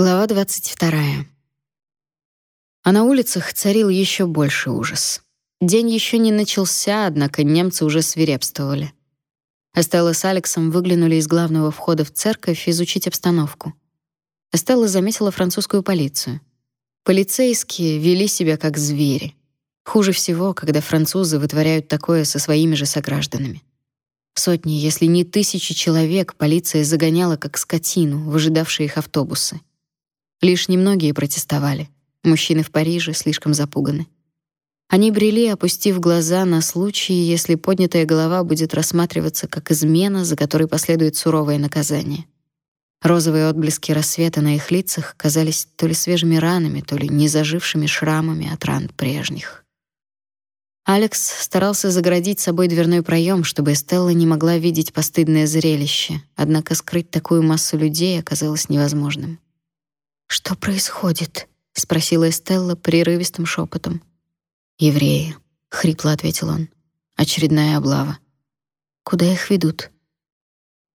Глава 22. А на улицах царил еще больше ужас. День еще не начался, однако немцы уже свирепствовали. Эстелла с Алексом выглянули из главного входа в церковь изучить обстановку. Эстелла заметила французскую полицию. Полицейские вели себя как звери. Хуже всего, когда французы вытворяют такое со своими же согражданами. Сотни, если не тысячи человек полиция загоняла как скотину в ожидавшие их автобусы. Лишь немногие протестовали. Мужчины в Париже слишком запуганы. Они брели, опустив глаза на случай, если поднятая голова будет рассматриваться как измена, за которой последует суровое наказание. Розовые отблески рассвета на их лицах казались то ли свежими ранами, то ли незажившими шрамами от ран прежних. Алекс старался загородить собой дверной проем, чтобы Стелла не могла видеть постыдное зрелище, однако скрыть такую массу людей оказалось невозможным. Что происходит? спросила Эстелла прерывистым шепотом. Евреи, хрипло ответил он. Очередная облава. Куда их ведут?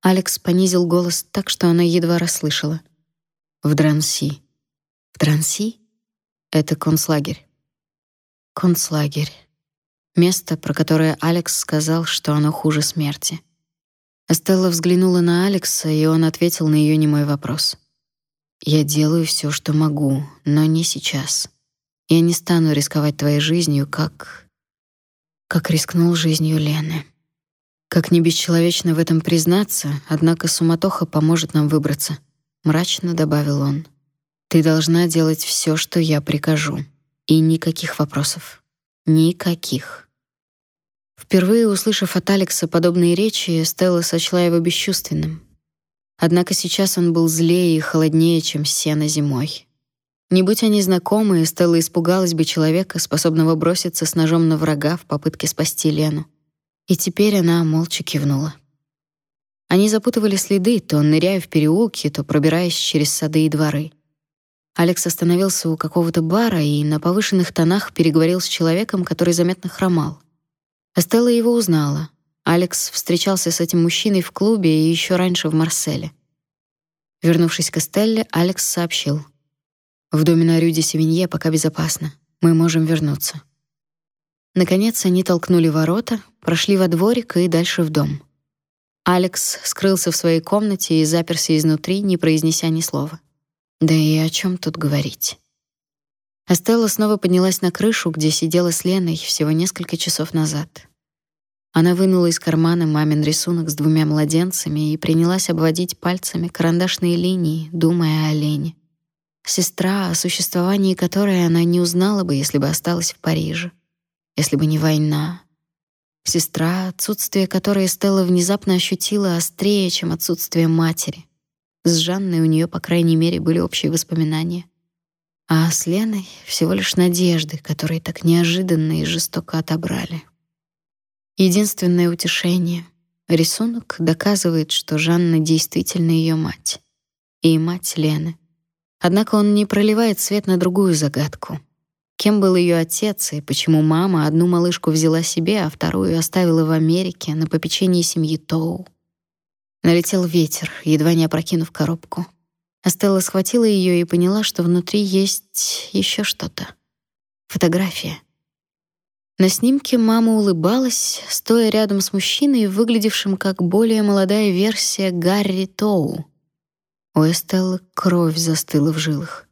Алекс понизил голос так, что она едва расслышала. В Дранси. В Дранси? Это концлагерь. Концлагерь. Место, про которое Алекс сказал, что оно хуже смерти. Эстелла взглянула на Алекса, и он ответил на ее немой вопрос. Я делаю все, что могу, но не сейчас. Я не стану рисковать твоей жизнью, как как рискнул жизнью Лены. Как не бесчеловечно в этом признаться, однако суматоха поможет нам выбраться, мрачно добавил он. Ты должна делать все, что я прикажу, и никаких вопросов. Никаких. Впервые услышав от Алекса подобные речи, Стелла сочла его бесчувственным. Однако сейчас он был злее и холоднее, чем сено зимой. Не будь они знакомы, Стелла испугалась бы человека, способного броситься с ножом на врага в попытке спасти Лену. И теперь она молча кивнула. Они запутывали следы, то ныряя в переулки, то пробираясь через сады и дворы. Алекс остановился у какого-то бара и на повышенных тонах переговорил с человеком, который заметно хромал. Стелла его узнала. Алекс встречался с этим мужчиной в клубе и еще раньше в Марселе. Вернувшись к Эстелле, Алекс сообщил: "В доме на Рюде Севинье пока безопасно. Мы можем вернуться". Наконец они толкнули ворота, прошли во дворик и дальше в дом. Алекс скрылся в своей комнате и заперся изнутри, не произнеся ни слова. Да и о чем тут говорить? Эстелла снова поднялась на крышу, где сидела с Леной всего несколько часов назад. Она вынула из кармана мамин рисунок с двумя младенцами и принялась обводить пальцами карандашные линии, думая о Лене. Сестра, о существовании которой она не узнала бы, если бы осталась в Париже, если бы не война. Сестра, отсутствие которой Стелла внезапно ощутила острее, чем отсутствие матери. С Жанной у нее, по крайней мере, были общие воспоминания. А с Леной всего лишь надежды, которые так неожиданно и жестоко отобрали. Единственное утешение — рисунок доказывает, что Жанна действительно ее мать. И мать Лены. Однако он не проливает свет на другую загадку. Кем был ее отец и почему мама одну малышку взяла себе, а вторую оставила в Америке на попечении семьи Тоу? Налетел ветер, едва не опрокинув коробку. Астелла схватила ее и поняла, что внутри есть еще что-то. Фотография. На снимке мама улыбалась, стоя рядом с мужчиной, выглядевшим как более молодая версия Гарри Тоу. У Эстеллы кровь застыла в жилах.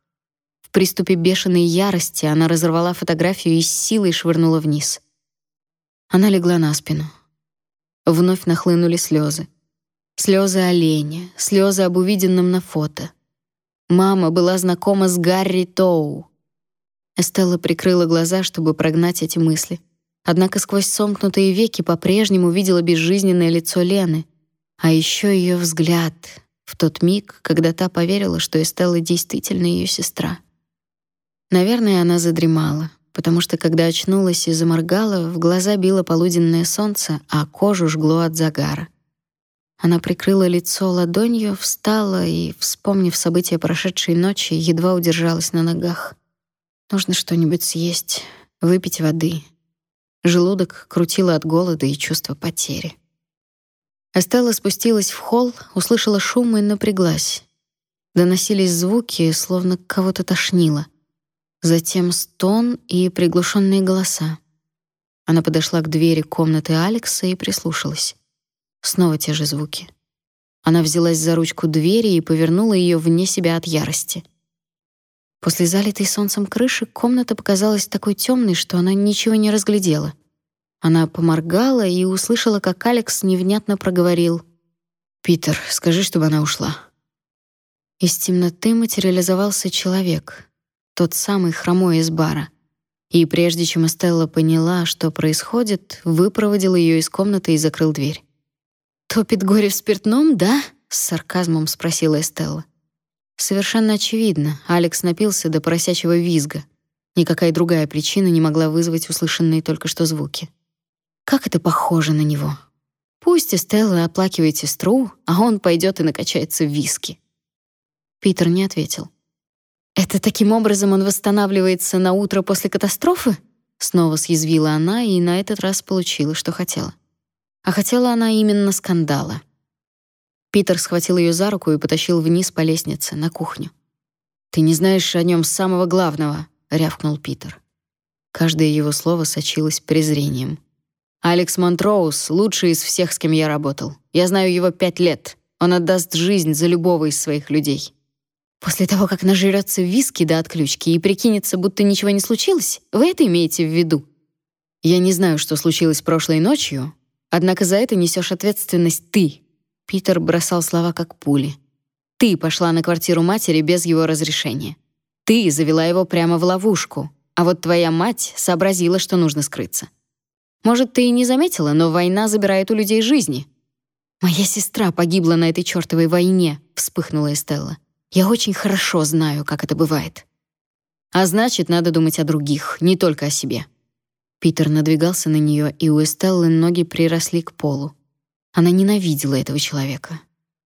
В приступе бешеной ярости она разорвала фотографию и с силой швырнула вниз. Она легла на спину. Вновь нахлынули слезы. Слезы оленя, слезы об увиденном на фото. Мама была знакома с Гарри Тоу. Эстелла прикрыла глаза, чтобы прогнать эти мысли. Однако сквозь сомкнутые веки по-прежнему видела безжизненное лицо Лены, а еще ее взгляд в тот миг, когда та поверила, что Эстелла действительно ее сестра. Наверное, она задремала, потому что когда очнулась и заморгала, в глаза било полуденное солнце, а кожу жгло от загара. Она прикрыла лицо ладонью, встала и, вспомнив события прошедшей ночи, едва удержалась на ногах. Нужно что-нибудь съесть, выпить воды. Желудок крутило от голода и чувства потери. Эстелла спустилась в холл, услышала шум и напряглась. Доносились звуки, словно кого-то тошнило. Затем стон и приглушенные голоса. Она подошла к двери комнаты Алекса и прислушалась. Снова те же звуки. Она взялась за ручку двери и повернула ее вне себя от ярости. После залитой солнцем крыши комната показалась такой темной, что она ничего не разглядела. Она поморгала и услышала, как Алекс невнятно проговорил: "Питер, скажи, чтобы она ушла". Из темноты материализовался человек, тот самый хромой из бара. И прежде чем Эстелла поняла, что происходит, выпроводил ее из комнаты и закрыл дверь. «Топит горе в спиртном, да?» — с сарказмом спросила Эстелла. Совершенно очевидно, Алекс напился до поросячьего визга. Никакая другая причина не могла вызвать услышанные только что звуки. Как это похоже на него. Пусть Эстелла оплакивает сестру, а он пойдет и накачается в виски. Питер не ответил. Это таким образом он восстанавливается на утро после катастрофы? Снова съязвила она и на этот раз получила, что хотела. А хотела она именно скандала. Питер схватил ее за руку и потащил вниз по лестнице на кухню. Ты не знаешь о нем самого главного, рявкнул Питер. Каждое его слово сочилось презрением. Алекс Монтроуз лучший из всех, с кем я работал. Я знаю его пять лет. Он отдаст жизнь за любого из своих людей. После того, как нажрется виски до отключки и прикинется, будто ничего не случилось, вы это имеете в виду? Я не знаю, что случилось прошлой ночью, однако за это несешь ответственность ты. Питер бросал слова как пули. Ты пошла на квартиру матери без его разрешения. Ты завела его прямо в ловушку, а вот твоя мать сообразила, что нужно скрыться. Может, ты и не заметила, но война забирает у людей жизни. Моя сестра погибла на этой чёртовой войне, вспыхнула Эстелла. Я очень хорошо знаю, как это бывает. А значит, надо думать о других, не только о себе. Питер надвигался на нее, и у Эстеллы ноги приросли к полу. Она ненавидела этого человека.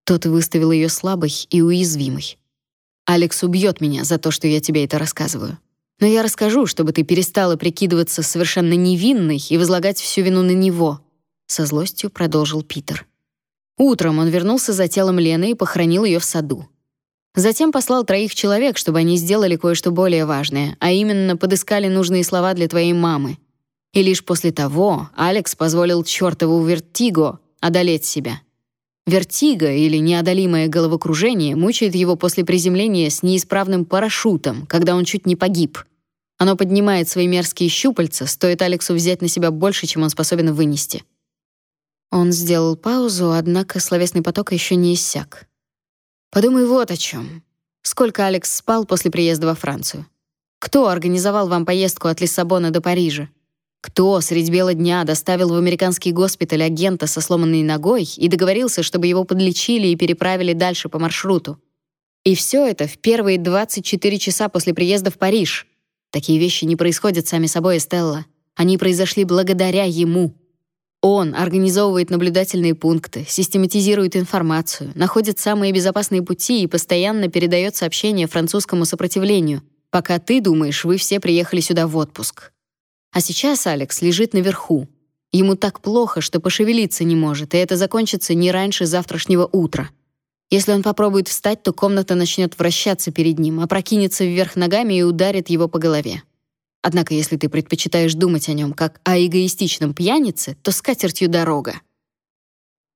Тот выставил ее слабой и уязвимой. Алекс убьет меня за то, что я тебе это рассказываю. Но я расскажу, чтобы ты перестала прикидываться совершенно невинной и возлагать всю вину на него, со злостью продолжил Питер. Утром он вернулся за телом Лены и похоронил ее в саду. Затем послал троих человек, чтобы они сделали кое-что более важное, а именно подыскали нужные слова для твоей мамы. И лишь после того Алекс позволил чёртову вертиго одолеть себя. Вертиго или неодолимое головокружение мучает его после приземления с неисправным парашютом, когда он чуть не погиб. Оно поднимает свои мерзкие щупальца, стоит Алексу взять на себя больше, чем он способен вынести. Он сделал паузу, однако словесный поток еще не иссяк. Подумай вот о чем. Сколько Алекс спал после приезда во Францию? Кто организовал вам поездку от Лиссабона до Парижа? Кто средь бела дня доставил в американский госпиталь агента со сломанной ногой и договорился, чтобы его подлечили и переправили дальше по маршруту? И все это в первые 24 часа после приезда в Париж. Такие вещи не происходят сами собой, Стелла. Они произошли благодаря ему. Он организовывает наблюдательные пункты, систематизирует информацию, находит самые безопасные пути и постоянно передает сообщения французскому сопротивлению, пока ты думаешь, вы все приехали сюда в отпуск. А сейчас Алекс лежит наверху. Ему так плохо, что пошевелиться не может, и это закончится не раньше завтрашнего утра. Если он попробует встать, то комната начнет вращаться перед ним, опрокинется вверх ногами и ударит его по голове. Однако, если ты предпочитаешь думать о нем как о эгоистичном пьянице, то с катертью дорога.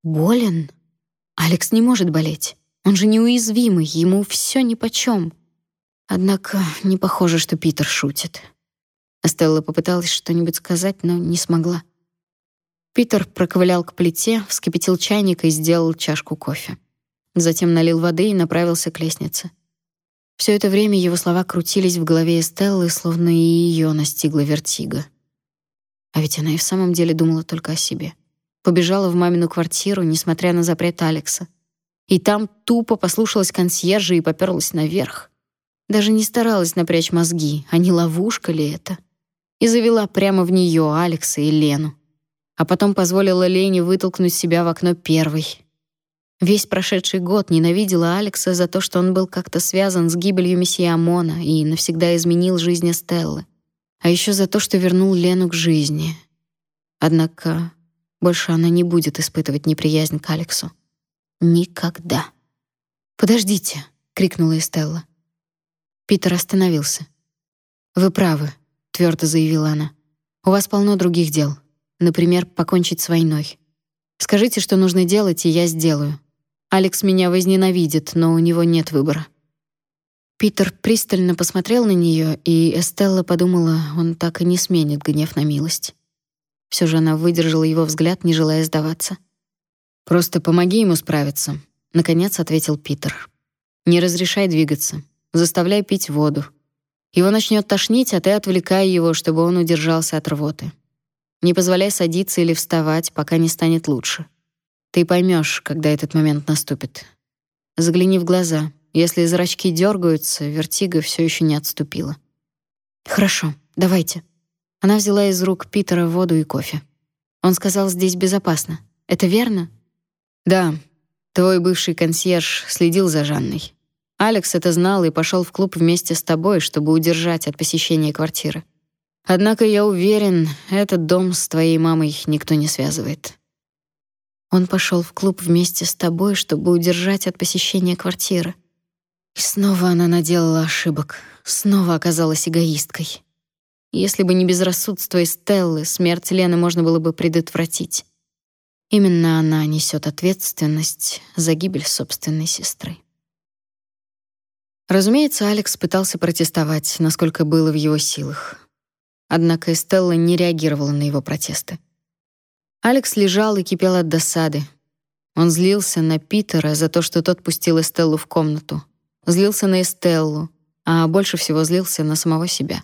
Болен? Алекс не может болеть. Он же неуязвимый, ему все нипочем. Однако не похоже, что Питер шутит. Стелла попыталась что-нибудь сказать, но не смогла. Питер проковылял к плите, вскипятил чайник и сделал чашку кофе. Затем налил воды и направился к лестнице. Все это время его слова крутились в голове Эстеллы, словно и ее настигла вертига. А ведь она и в самом деле думала только о себе. Побежала в мамину квартиру, несмотря на запрет Алекса. И там тупо послушалась консьержа и попёрлась наверх. Даже не старалась напрячь мозги, а не ловушка ли это? И завела прямо в нее Алекса и Лену. А потом позволила Лене вытолкнуть себя в окно первой. Весь прошедший год ненавидела Алекса за то, что он был как-то связан с гибелью месье Амона и навсегда изменил жизнь Стеллы. А еще за то, что вернул Лену к жизни. Однако больше она не будет испытывать неприязнь к Алексу. Никогда. Подождите. крикнула Эстелла. Питер остановился. Вы правы, твердо заявила она. У вас полно других дел. Например, покончить с войной. Скажите, что нужно делать, и я сделаю. Алекс меня возненавидит, но у него нет выбора. Питер пристально посмотрел на нее, и Эстелла подумала, он так и не сменит гнев на милость. Все же она выдержала его взгляд, не желая сдаваться. Просто помоги ему справиться, наконец ответил Питер. Не разрешай двигаться, заставляй пить воду. Его начнет тошнить, а ты отвлекай его, чтобы он удержался от рвоты. Не позволяй садиться или вставать, пока не станет лучше. Ты поймешь, когда этот момент наступит. Загляни в глаза. Если зрачки дергаются, вертиго все еще не отступила. Хорошо, давайте. Она взяла из рук Питера воду и кофе. Он сказал, здесь безопасно. Это верно? Да. Твой бывший консьерж следил за Жанной. Алекс это знал и пошел в клуб вместе с тобой, чтобы удержать от посещения квартиры. Однако я уверен, этот дом с твоей мамой никто не связывает. Он пошел в клуб вместе с тобой, чтобы удержать от посещения квартиры. И снова она наделала ошибок, снова оказалась эгоисткой. Если бы не безрассудство Стеллы, смерть Лены можно было бы предотвратить. Именно она несет ответственность за гибель собственной сестры. Разумеется, Алекс пытался протестовать, насколько было в его силах. Однако Стелла не реагировала на его протесты. Алекс лежал и кипел от досады. Он злился на Питера за то, что тот пустил Эстеллу в комнату. Злился на Эстеллу, а больше всего злился на самого себя.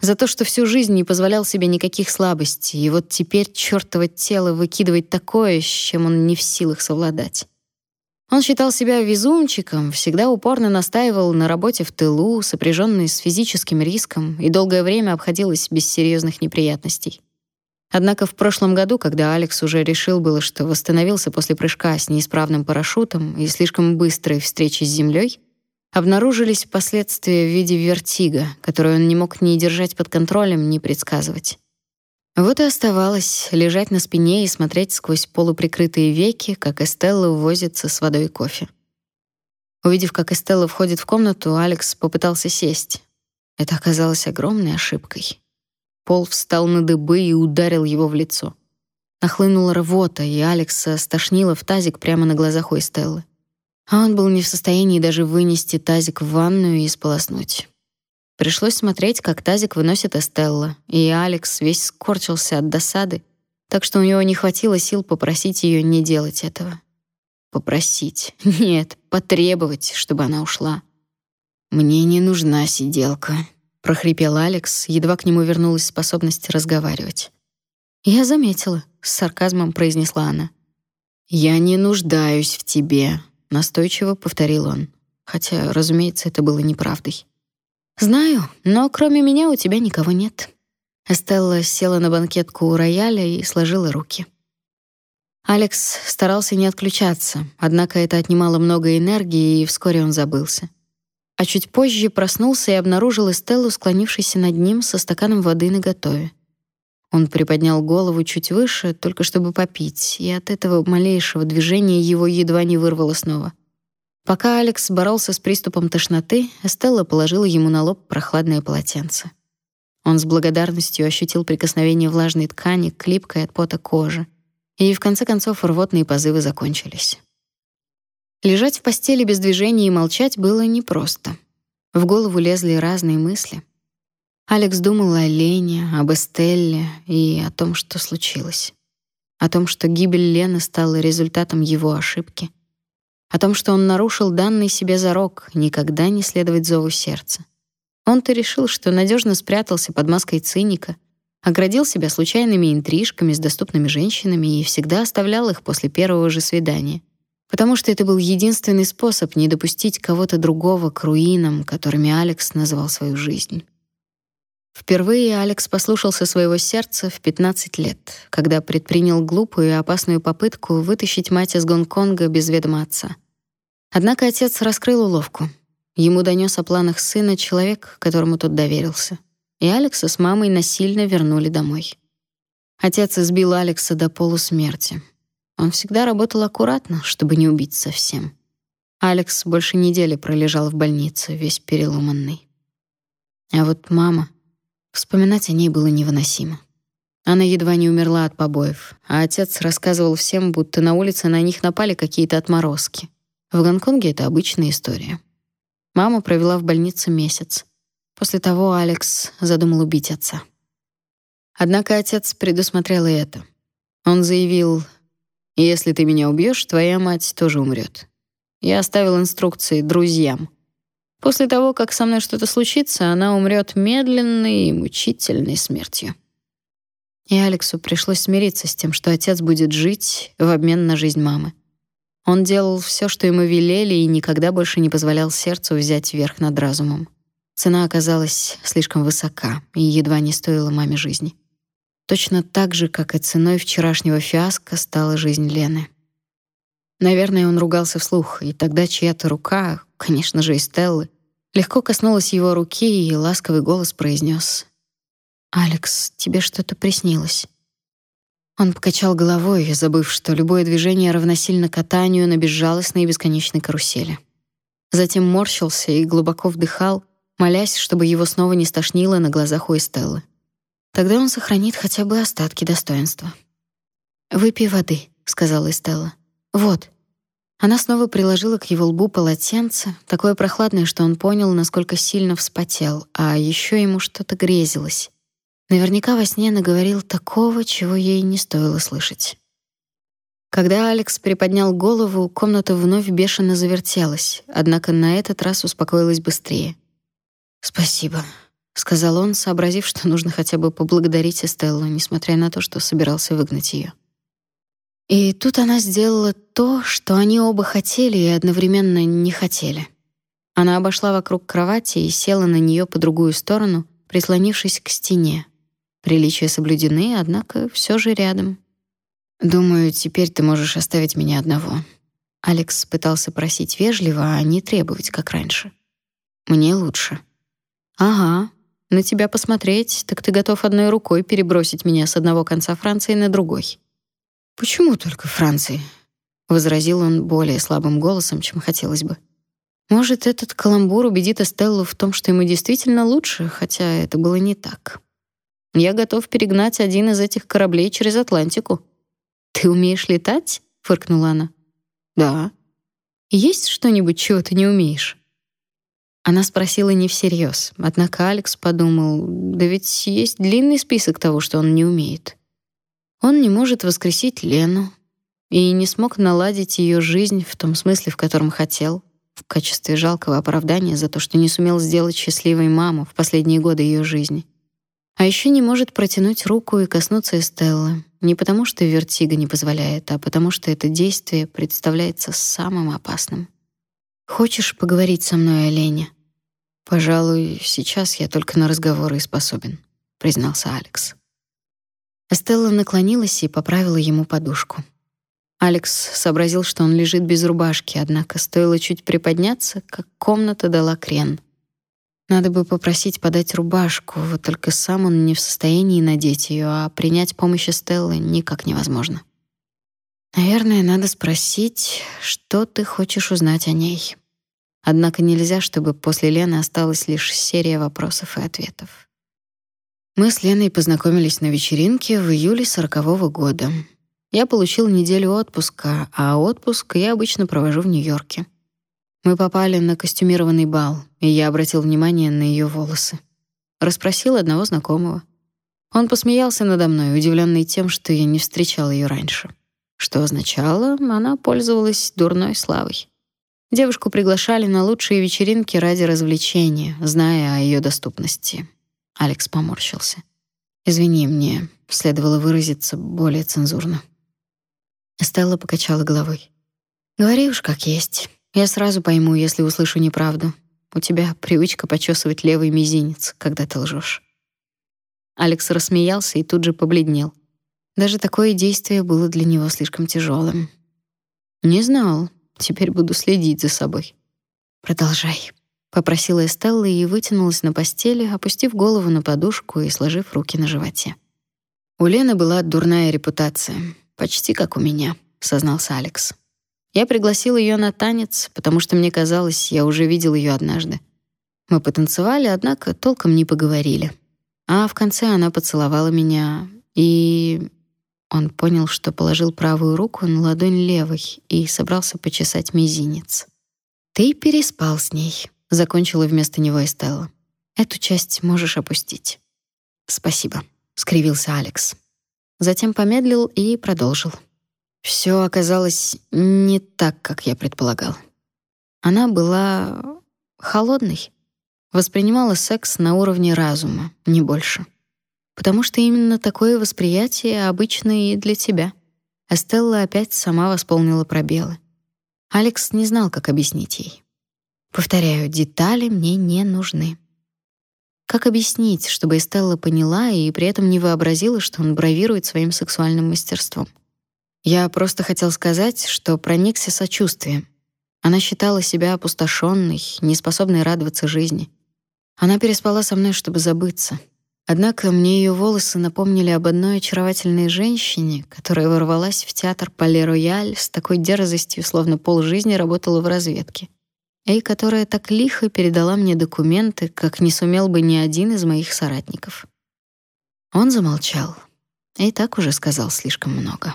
За то, что всю жизнь не позволял себе никаких слабостей, и вот теперь чёртово тело выкидывает такое, с чем он не в силах совладать. Он считал себя везунчиком, всегда упорно настаивал на работе в тылу, сопряженной с физическим риском, и долгое время обходилось без серьезных неприятностей. Однако в прошлом году, когда Алекс уже решил было, что восстановился после прыжка с неисправным парашютом и слишком быстрой встречи с землей, обнаружились последствия в виде вертига, который он не мог ни держать под контролем, ни предсказывать. Вот и оставалось лежать на спине и смотреть сквозь полуприкрытые веки, как Эстелла возится с водой и кофе. Увидев, как Эстелла входит в комнату, Алекс попытался сесть. Это оказалось огромной ошибкой. Пол встал на дыбы и ударил его в лицо. Нахлынула рвота, и Алекса стошнило в тазик прямо на глазах у Эстеллы. А он был не в состоянии даже вынести тазик в ванную и сполоснуть. Пришлось смотреть, как тазик выносит Эстелла, и Алекс весь скорчился от досады, так что у него не хватило сил попросить ее не делать этого. Попросить. Нет, потребовать, чтобы она ушла. Мне не нужна сиделка, прохрипел Алекс, едва к нему вернулась способность разговаривать. Я заметила, с сарказмом произнесла она. Я не нуждаюсь в тебе, настойчиво повторил он, хотя, разумеется, это было неправдой. Знаю, но кроме меня у тебя никого нет. Эстелла села на банкетку у рояля и сложила руки. Алекс старался не отключаться, однако это отнимало много энергии, и вскоре он забылся а чуть позже проснулся и обнаружил Эстеллу, склонившейся над ним со стаканом воды наготове. Он приподнял голову чуть выше, только чтобы попить, и от этого малейшего движения его едва не вырвало снова. Пока Алекс боролся с приступом тошноты, Эстелла положила ему на лоб прохладное полотенце. Он с благодарностью ощутил прикосновение влажной ткани к липкой от пота кожи, и в конце концов рвотные позывы закончились. Лежать в постели без движения и молчать было непросто. В голову лезли разные мысли. Алекс думал о Лене, об Эстелле и о том, что случилось. О том, что гибель Лены стала результатом его ошибки. О том, что он нарушил данный себе зарок никогда не следовать зову сердца. Он-то решил, что надежно спрятался под маской циника, оградил себя случайными интрижками с доступными женщинами и всегда оставлял их после первого же свидания потому что это был единственный способ не допустить кого-то другого к руинам, которыми Алекс назвал свою жизнь. Впервые Алекс послушался своего сердца в 15 лет, когда предпринял глупую и опасную попытку вытащить мать из Гонконга без ведома отца. Однако отец раскрыл уловку. Ему донес о планах сына человек, которому тот доверился. И Алекса с мамой насильно вернули домой. Отец избил Алекса до полусмерти, он всегда работал аккуратно, чтобы не убить совсем. Алекс больше недели пролежал в больнице, весь переломанный. А вот мама, вспоминать о ней было невыносимо. Она едва не умерла от побоев, а отец рассказывал всем, будто на улице на них напали какие-то отморозки. В Гонконге это обычная история. Мама провела в больнице месяц. После того Алекс задумал убить отца. Однако отец предусмотрел и это. Он заявил: "Если ты меня убьешь, твоя мать тоже умрет. Я оставил инструкции друзьям. После того, как со мной что-то случится, она умрет медленной и мучительной смертью". И Алексу пришлось смириться с тем, что отец будет жить в обмен на жизнь мамы. Он делал все, что ему велели, и никогда больше не позволял сердцу взять верх над разумом. Цена оказалась слишком высока и едва не стоила маме жизни. Точно так же, как и ценой вчерашнего фиаско стала жизнь Лены. Наверное, он ругался вслух, и тогда чья-то рука, конечно же, и Стеллы, легко коснулась его руки, и ласковый голос произнес: «Алекс, тебе что-то приснилось». Он покачал головой, забыв, что любое движение равносильно катанию на безжалостной и бесконечной карусели. Затем морщился и глубоко вдыхал, молясь, чтобы его снова не стошнило на глазах у Эстеллы. Тогда он сохранит хотя бы остатки достоинства. «Выпей воды», — сказала Эстелла. «Вот». Она снова приложила к его лбу полотенце, такое прохладное, что он понял, насколько сильно вспотел, а еще ему что-то грезилось. Наверняка во сне наговорил такого, чего ей не стоило слышать. Когда Алекс приподнял голову, комната вновь бешено завертелась, однако на этот раз успокоилась быстрее. «Спасибо», сказал он, сообразив, что нужно хотя бы поблагодарить Эстеллу, несмотря на то, что собирался выгнать ее. И тут она сделала то, что они оба хотели и одновременно не хотели. Она обошла вокруг кровати и села на нее по другую сторону, прислонившись к стене. Приличия соблюдены, однако все же рядом. Думаю, теперь ты можешь оставить меня одного. Алекс пытался просить вежливо, а не требовать, как раньше. Мне лучше. Ага, на тебя посмотреть, так ты готов одной рукой перебросить меня с одного конца Франции на другой. Почему только Франции? возразил он более слабым голосом, чем хотелось бы. Может, этот каламбур убедит Эстеллу в том, что ему действительно лучше, хотя это было не так. Я готов перегнать один из этих кораблей через Атлантику. Ты умеешь летать? фыркнула она. Да. Есть что-нибудь, чего ты не умеешь? Она спросила не всерьез, однако Алекс подумал, да ведь есть длинный список того, что он не умеет. Он не может воскресить Лену и не смог наладить ее жизнь в том смысле, в котором хотел, в качестве жалкого оправдания за то, что не сумел сделать счастливой маму в последние годы ее жизни. А еще не может протянуть руку и коснуться Эстеллы, не потому что вертига не позволяет, а потому что это действие представляется самым опасным. Хочешь поговорить со мной о Лене? Пожалуй, сейчас я только на разговоры и способен, признался Алекс. Эстелла наклонилась и поправила ему подушку. Алекс сообразил, что он лежит без рубашки, однако стоило чуть приподняться, как комната дала крен. Надо бы попросить подать рубашку, вот только сам он не в состоянии надеть ее, а принять помощь Эстеллы никак невозможно. Наверное, надо спросить, что ты хочешь узнать о ней. Однако нельзя, чтобы после Лены осталась лишь серия вопросов и ответов. Мы с Леной познакомились на вечеринке в июле сорокового года. Я получил неделю отпуска, а отпуск я обычно провожу в Нью-Йорке. Мы попали на костюмированный бал, и я обратил внимание на ее волосы. Расспросил одного знакомого. Он посмеялся надо мной, удивленный тем, что я не встречал ее раньше. Что означало, она пользовалась дурной славой. Девушку приглашали на лучшие вечеринки ради развлечения, зная о ее доступности. Алекс поморщился. Извини, мне следовало выразиться более цензурно. Стелла покачала головой. Говори уж как есть. Я сразу пойму, если услышу неправду. У тебя привычка почесывать левый мизинец, когда ты лжешь. Алекс рассмеялся и тут же побледнел. Даже такое действие было для него слишком тяжелым. Не знал, Теперь буду следить за собой. Продолжай, попросила Эстелла и вытянулась на постели, опустив голову на подушку и сложив руки на животе. У Лены была дурная репутация, почти как у меня, сознался Алекс. Я пригласил ее на танец, потому что мне казалось, я уже видел ее однажды. Мы потанцевали, однако толком не поговорили. А в конце она поцеловала меня, и он понял, что положил правую руку на ладонь левой и собрался почесать мизинец. Ты переспал с ней, закончила вместо него Эстелла. Эту часть можешь опустить. Спасибо, скривился Алекс. Затем помедлил и продолжил. Все оказалось не так, как я предполагал. Она была холодной, воспринимала секс на уровне разума, не больше. Потому что именно такое восприятие обычно и для тебя. Эстелла опять сама восполнила пробелы. Алекс не знал, как объяснить ей. Повторяю, детали мне не нужны. Как объяснить, чтобы Эстелла поняла и при этом не вообразила, что он бравирует своим сексуальным мастерством? Я просто хотел сказать, что проникся сочувствием. Она считала себя опустошенной, неспособной радоваться жизни. Она переспала со мной, чтобы забыться. Однако мне ее волосы напомнили об одной очаровательной женщине, которая ворвалась в театр Пале-Рояль с такой дерзостью, словно полжизни работала в разведке, и которая так лихо передала мне документы, как не сумел бы ни один из моих соратников. Он замолчал и так уже сказал слишком много.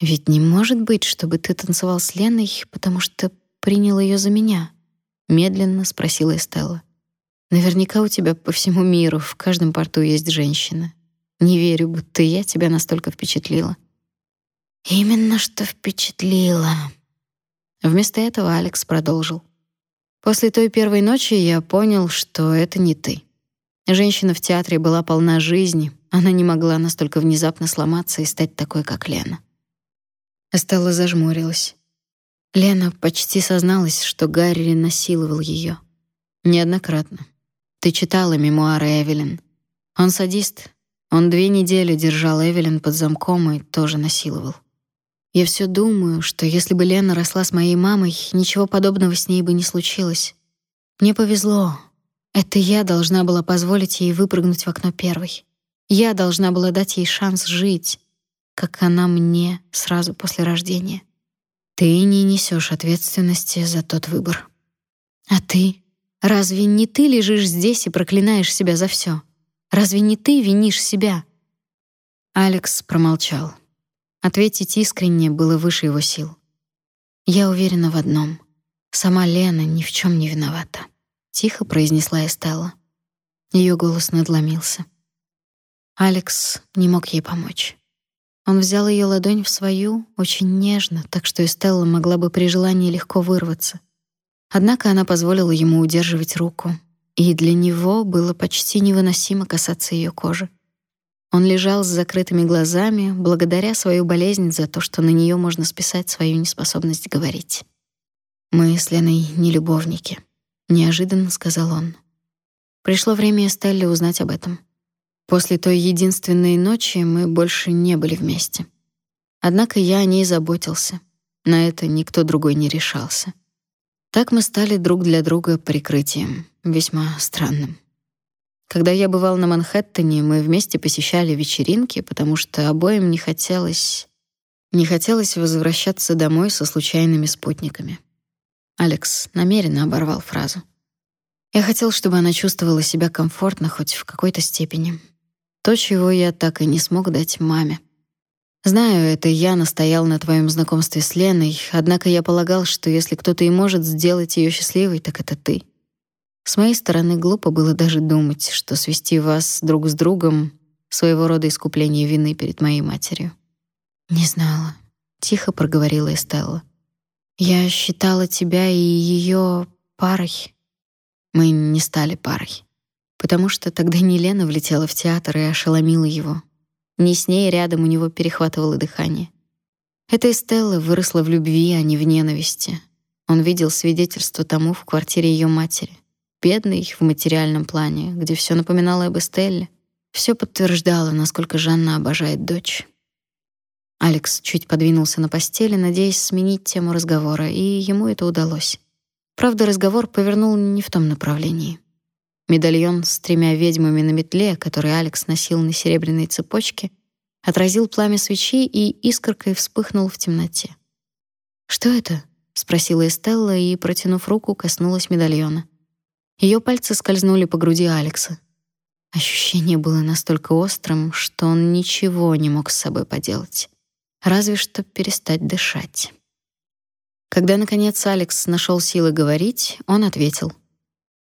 Ведь не может быть, чтобы ты танцевал с Леной, потому что принял ее за меня, медленно спросила Эстелла. Наверняка у тебя по всему миру в каждом порту есть женщина. Не верю, будто я тебя настолько впечатлила. Именно что впечатлила. Вместо этого Алекс продолжил. После той первой ночи я понял, что это не ты. Женщина в театре была полна жизни, она не могла настолько внезапно сломаться и стать такой, как Лена. Стелла зажмурилась. Лена почти созналась, что Гарри насиловал ее. Неоднократно. Ты читала мемуары Эвелин. Он садист. Он две недели держал Эвелин под замком и тоже насиловал. Я все думаю, что если бы Лена росла с моей мамой, ничего подобного с ней бы не случилось. Мне повезло. Это я должна была позволить ей выпрыгнуть в окно первой. Я должна была дать ей шанс жить, как она мне сразу после рождения. Ты не несешь ответственности за тот выбор. А ты? Разве не ты лежишь здесь и проклинаешь себя за все? Разве не ты винишь себя? Алекс промолчал. Ответить искренне было выше его сил. Я уверена в одном: сама Лена ни в чем не виновата, тихо произнесла Эстелла. Ее голос надломился. Алекс не мог ей помочь. Он взял ее ладонь в свою, очень нежно, так что Эстелла могла бы при желании легко вырваться. Однако она позволила ему удерживать руку, и для него было почти невыносимо касаться ее кожи. Он лежал с закрытыми глазами, благодаря свою болезнь за то, что на нее можно списать свою неспособность говорить. Мы с Леной не любовники, неожиданно сказал он. Пришло время Эстелле узнать об этом. После той единственной ночи мы больше не были вместе. Однако я о ней заботился. На это никто другой не решался. Так мы стали друг для друга прикрытием, весьма странным. Когда я бывал на Манхэттене, мы вместе посещали вечеринки, потому что обоим не хотелось не хотелось возвращаться домой со случайными спутниками. Алекс намеренно оборвал фразу. Я хотел, чтобы она чувствовала себя комфортно хоть в какой-то степени, то, чего я так и не смог дать маме. Знаю, это я настоял на твоем знакомстве с Леной, однако я полагал, что если кто-то и может сделать ее счастливой, так это ты. С моей стороны глупо было даже думать, что свести вас друг с другом своего рода искупление вины перед моей матерью. Не знала, тихо проговорила Эстелла. Я считала тебя и ее парой. Мы не стали парой потому что тогда не Лена влетела в театр и ошеломила его. Не с ней рядом у него перехватывало дыхание. Эта Эстелла выросла в любви, а не в ненависти. Он видел свидетельство тому в квартире ее матери. Бедной в материальном плане, где все напоминало об Эстелле. Все подтверждало, насколько Жанна обожает дочь. Алекс чуть подвинулся на постели, надеясь сменить тему разговора, и ему это удалось. Правда, разговор повернул не в том направлении. Медальон с тремя ведьмами на метле, который Алекс носил на серебряной цепочке, отразил пламя свечи и искоркой вспыхнул в темноте. «Что это?» — спросила Эстелла и, протянув руку, коснулась медальона. Ее пальцы скользнули по груди Алекса. Ощущение было настолько острым, что он ничего не мог с собой поделать, разве что перестать дышать. Когда наконец Алекс нашел силы говорить, он ответил: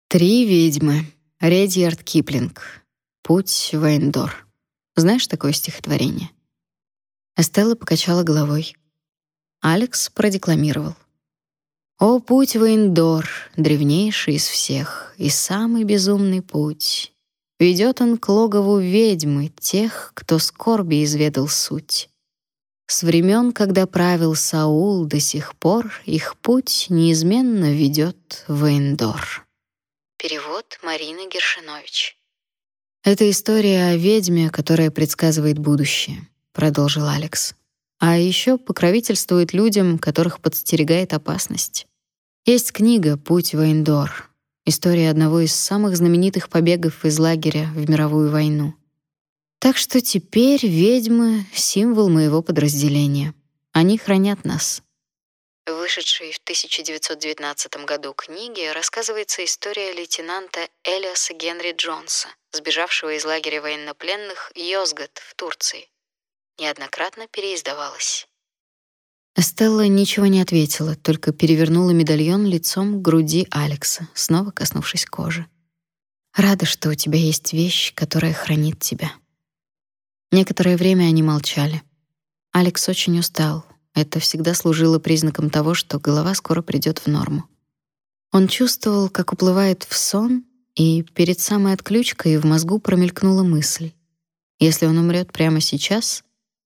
Три ведьмы. Редьярд Киплинг. Путь в Эйндор. Знаешь такое стихотворение? Эстелла покачала головой. Алекс продекламировал. О путь в Эйндор, древнейший из всех и самый безумный путь. Ведет он к логову ведьмы, тех, кто скорби изведал суть. С времен, когда правил Саул, до сих пор их путь неизменно ведет в Эйндор. Перевод Марины Гершинович. Это история о ведьме, которая предсказывает будущее, продолжил Алекс. А еще покровительствует людям, которых подстерегает опасность. Есть книга Путь в Эйндор. История одного из самых знаменитых побегов из лагеря в мировую войну. Так что теперь ведьмы символ моего подразделения. Они хранят нас вышедшей в 1919 году книге рассказывается история лейтенанта Элиаса Генри Джонса, сбежавшего из лагеря военнопленных Йозгат в Турции. Неоднократно переиздавалась. Эстелла ничего не ответила, только перевернула медальон лицом к груди Алекса, снова коснувшись кожи. Рада, что у тебя есть вещь, которая хранит тебя. Некоторое время они молчали. Алекс очень устал, это всегда служило признаком того, что голова скоро придёт в норму. Он чувствовал, как уплывает в сон, и перед самой отключкой в мозгу промелькнула мысль: если он умрёт прямо сейчас,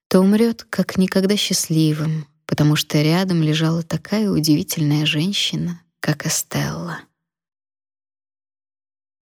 то умрёт как никогда счастливым, потому что рядом лежала такая удивительная женщина, как Эстелла.